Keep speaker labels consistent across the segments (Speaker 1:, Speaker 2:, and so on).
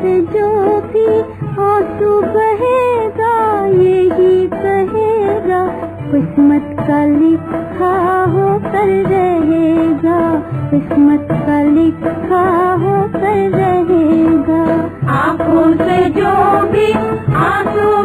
Speaker 1: जो भी आँसू बहेगा, यही कहेगा किस्मत का लिखा हो कर रहेगा, किस्मत का लिखा हो कर रहेगा।
Speaker 2: आँखों से जो भी आँसू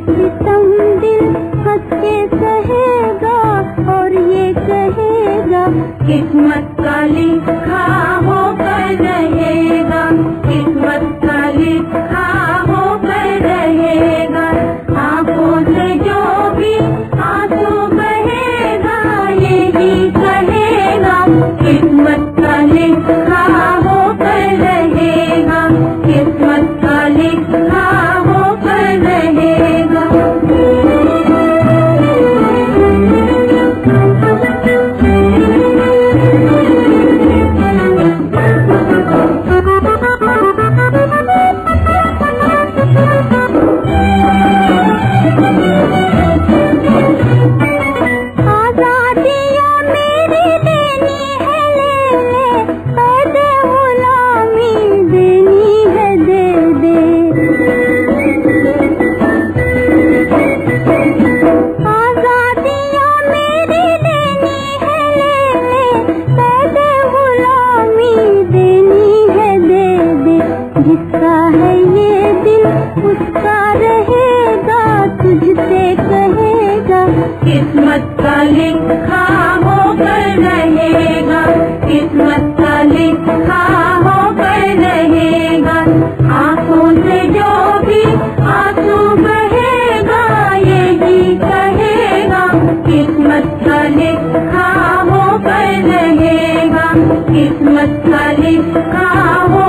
Speaker 1: सितम दिल और ये कहेगा,
Speaker 2: किस्मत का लिखा हो कर रहेगा, किस्मत का लिखा हो रहेगा जो भी आँसू बहेगा यही कहेगा, किस्मत का
Speaker 1: रहेगा तुझसे कहेगा
Speaker 2: किस्मत का लिखा हो कर रहेगा, किस्मत का लिखा हो कर रहेगा। आँखों से जो भी आँसू बहेगा, यही कहेगा, किस्मत का लिखा हो कर रहेगा, किस्मत का लिखा हो